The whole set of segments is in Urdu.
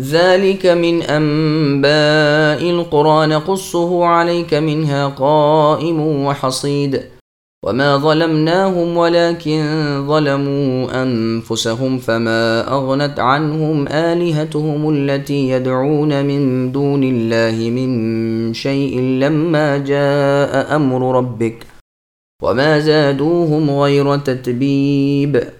ذلك من أنباء القرآن قصه عليك منها قائم وحصيد وما ظلمناهم ولكن ظلموا أنفسهم فما أغنت عنهم آلهتهم التي يدعون من دون الله من شيء لما جاء أمر ربك وما زادوهم غير تتبيب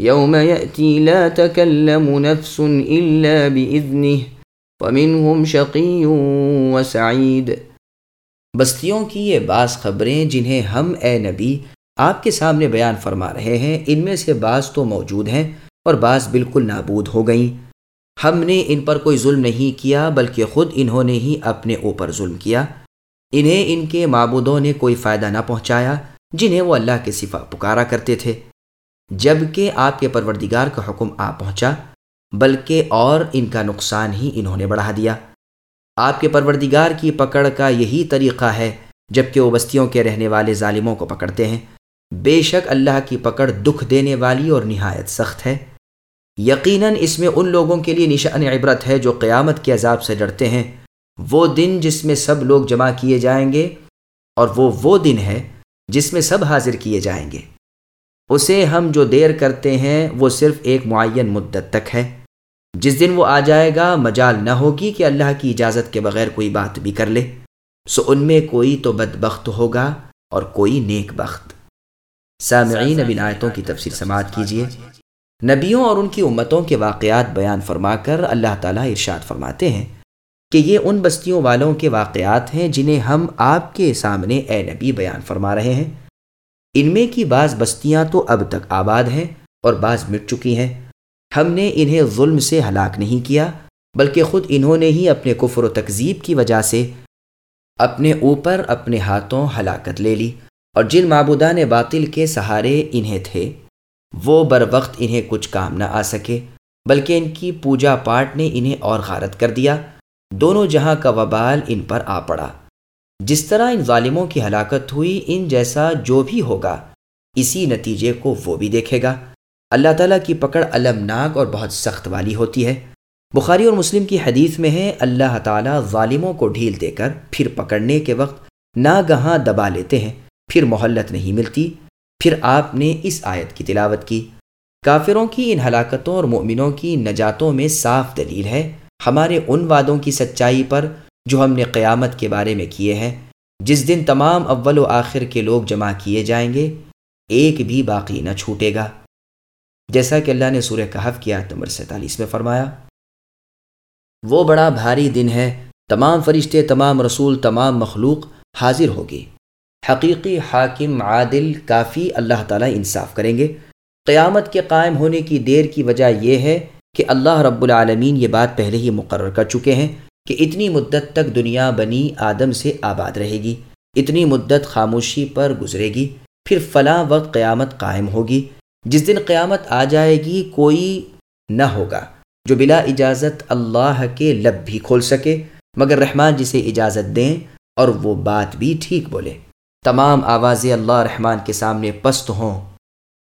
يوم يأتي لا تكلم نفس إلا بإذنه ومنهم شقي وسعيد. بستیوں کی یہ بعض خبریں جنہیں ہم اے نبی آپ کے سامنے بیان فرما رہے ہیں، ان میں سے بعض تو موجود ہیں اور بعض بالکل نابود ہو گئیں۔ ہم نے ان پر کوئی ظلم نہیں کیا، بلکہ خود انہوں نے ہی اپنے اوپر ظلم کیا۔ انہیں ان کے معبودوں نے کوئی فائدہ نہ پہنچایا، جنہیں وہ اللہ کے صفا پکارا کرتے تھے۔ جبکہ آپ کے پروردگار کا حکم آ پہنچا، بلکہ اور ان کا نقصان ہی انہوں نے بڑھا دیا۔ آپ کے پروردگار کی پکڑ کا یہی طریقہ ہے جبکہ وہ بستیوں کے رہنے والے ظالموں کو پکڑتے ہیں۔ بے شک اللہ کی پکڑ دکھ دینے والی اور نہایت سخت ہے۔ یقیناً اس میں ان لوگوں کے لیے نشان عبرت ہے جو قیامت کے عذاب سے ڈرتے ہیں۔ وہ دن جس میں سب لوگ جمع کیے جائیں گے اور وہ وہ دن ہے جس میں سب حاضر کیے جائیں گے۔ اسے ہم جو دیر کرتے ہیں وہ صرف ایک معین مدت تک ہے۔ جس دن وہ آ جائے گا مجال نہ ہوگی کہ اللہ کی اجازت کے بغیر کوئی بات بھی کر لے۔ سو ان میں کوئی تو بد بخت ہوگا اور کوئی نیک بخت۔ سامعین اب آیتوں کی تفسیر سماعت کیجیے۔ نبیوں اور ان کی امتوں کے واقعات بیان فرما کر اللہ تعالیٰ ارشاد فرماتے ہیں کہ یہ ان بستیوں والوں کے واقعات ہیں جنہیں ہم آپ کے سامنے اے نبی بیان فرما رہے ہیں۔ ان میں کی بعض بستیاں تو اب تک آباد ہیں اور بعض مٹ چکی ہیں۔ ہم نے انہیں ظلم سے ہلاک نہیں کیا، بلکہ خود انہوں نے ہی اپنے کفر و تکذیب کی وجہ سے اپنے اوپر اپنے ہاتھوں ہلاکت لے لی اور جن معبودان باطل کے سہارے انہیں تھے، وہ بر وقت انہیں کچھ کام نہ آ سکے، بلکہ ان کی پوجا پاٹ نے انہیں اور غارت کر دیا۔ دونوں جہاں کا وبال ان پر آ پڑا۔ جس طرح ان ظالموں کی ہلاکت ہوئی، ان جیسا جو بھی ہوگا، اسی نتیجے کو وہ بھی دیکھے گا۔ اللہ تعالیٰ کی پکڑ المناک اور بہت سخت والی ہوتی ہے۔ بخاری اور مسلم کی حدیث میں ہے، اللہ تعالیٰ ظالموں کو ڈھیل دے کر پھر پکڑنے کے وقت نہ گہاں دبا لیتے ہیں، پھر محلت نہیں ملتی۔ پھر آپ نے اس آیت کی تلاوت کی۔ کافروں کی ان ہلاکتوں اور مومنوں کی نجاتوں میں صاف دلیل ہے۔ ہمارے ان وعدوں کی سچائی پر جو ہم نے قیامت کے بارے میں کیے ہیں، جس دن تمام اول و آخر کے لوگ جمع کیے جائیں گے، ایک بھی باقی نہ چھوٹے گا۔ جیسا کہ اللہ نے سورہ کہف کیا نمبر سینتالیس میں فرمایا، وہ بڑا بھاری دن ہے، تمام فرشتے، تمام رسول، تمام مخلوق حاضر ہوگی حقیقی حاکم، عادل، کافی اللہ تعالیٰ انصاف کریں گے۔ قیامت کے قائم ہونے کی دیر کی وجہ یہ ہے کہ اللہ رب العالمین یہ بات پہلے ہی مقرر کر چکے ہیں۔ کہ اتنی مدت تک دنیا بنی آدم سے آباد رہے گی، اتنی مدت خاموشی پر گزرے گی، پھر فلاں وقت قیامت قائم ہوگی، جس دن قیامت آ جائے گی کوئی نہ ہوگا، جو بلا اجازت اللہ کے لب بھی کھول سکے، مگر رحمان جسے اجازت دیں اور وہ بات بھی ٹھیک بولے۔ تمام آوازیں اللہ رحمان کے سامنے پست ہوں۔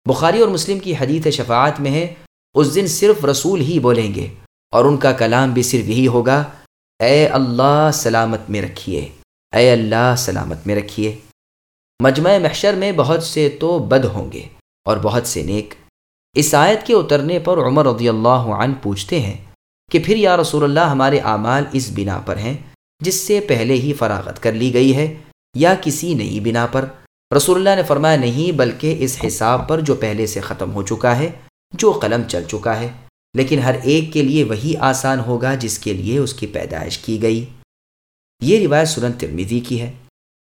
بخاری اور مسلم کی حدیث شفاعت میں ہے، اس دن صرف رسول ہی بولیں گے اور ان کا کلام بھی صرف یہی ہوگا اے اللہ سلامت میں رکھیے۔ اے اللہ سلامت میں رکھیے۔ مجمع محشر میں بہت سے تو بد ہوں گے اور بہت سے نیک۔ اس آیت کے اترنے پر عمر رضی اللہ عنہ پوچھتے ہیں کہ پھر یا رسول اللہ ہمارے اعمال اس بنا پر ہیں جس سے پہلے ہی فراغت کر لی گئی ہے یا کسی نئی بنا پر؟ رسول اللہ نے فرمایا، نہیں، بلکہ اس حساب پر جو پہلے سے ختم ہو چکا ہے، جو قلم چل چکا ہے۔ لیکن ہر ایک کے لیے وہی آسان ہوگا جس کے لیے اس کی پیدائش کی گئی۔ یہ روایت سنن ترمیدی کی ہے۔